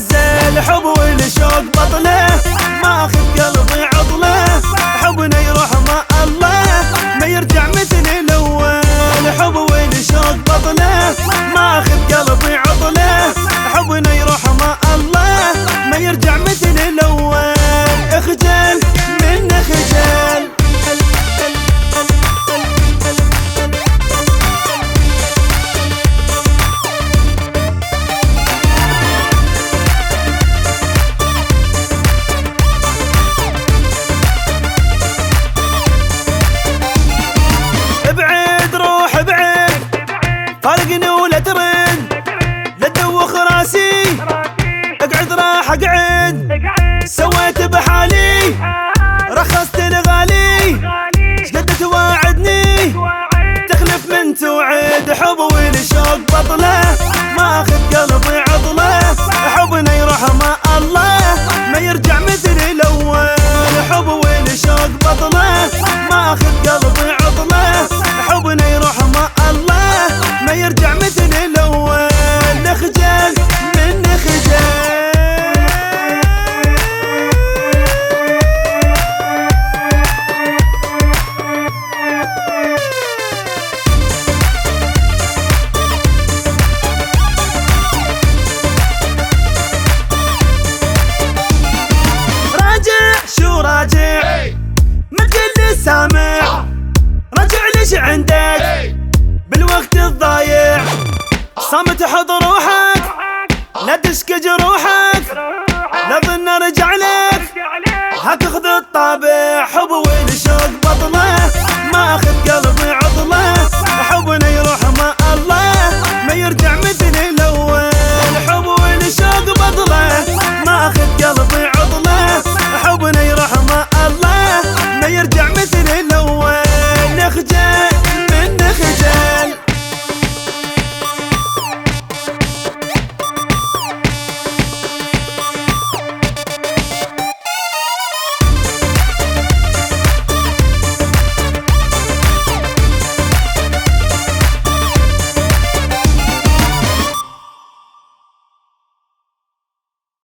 هزه الحب والشوق بطله ماخذ قلبي عضله، حبنا يروح مع الله، ما يرجع مثل الاول حب والشوق بطله ماخذ قلبي عضله، حبنا يروح مع الله، ما يرجع مثل الاول اخجل من خجل خالقني ولا ترن لا تدوخ راسي. اقعد راح اقعد صمت حض روحك، لا تشكي جروحك، لا ظن رجع لك. هتخذ الطابع، حب وين شوق بطله ما اخذ قلبي عطله حبنا يروح ما الله. ما يرجع مثل الاول حب وين شوق بطله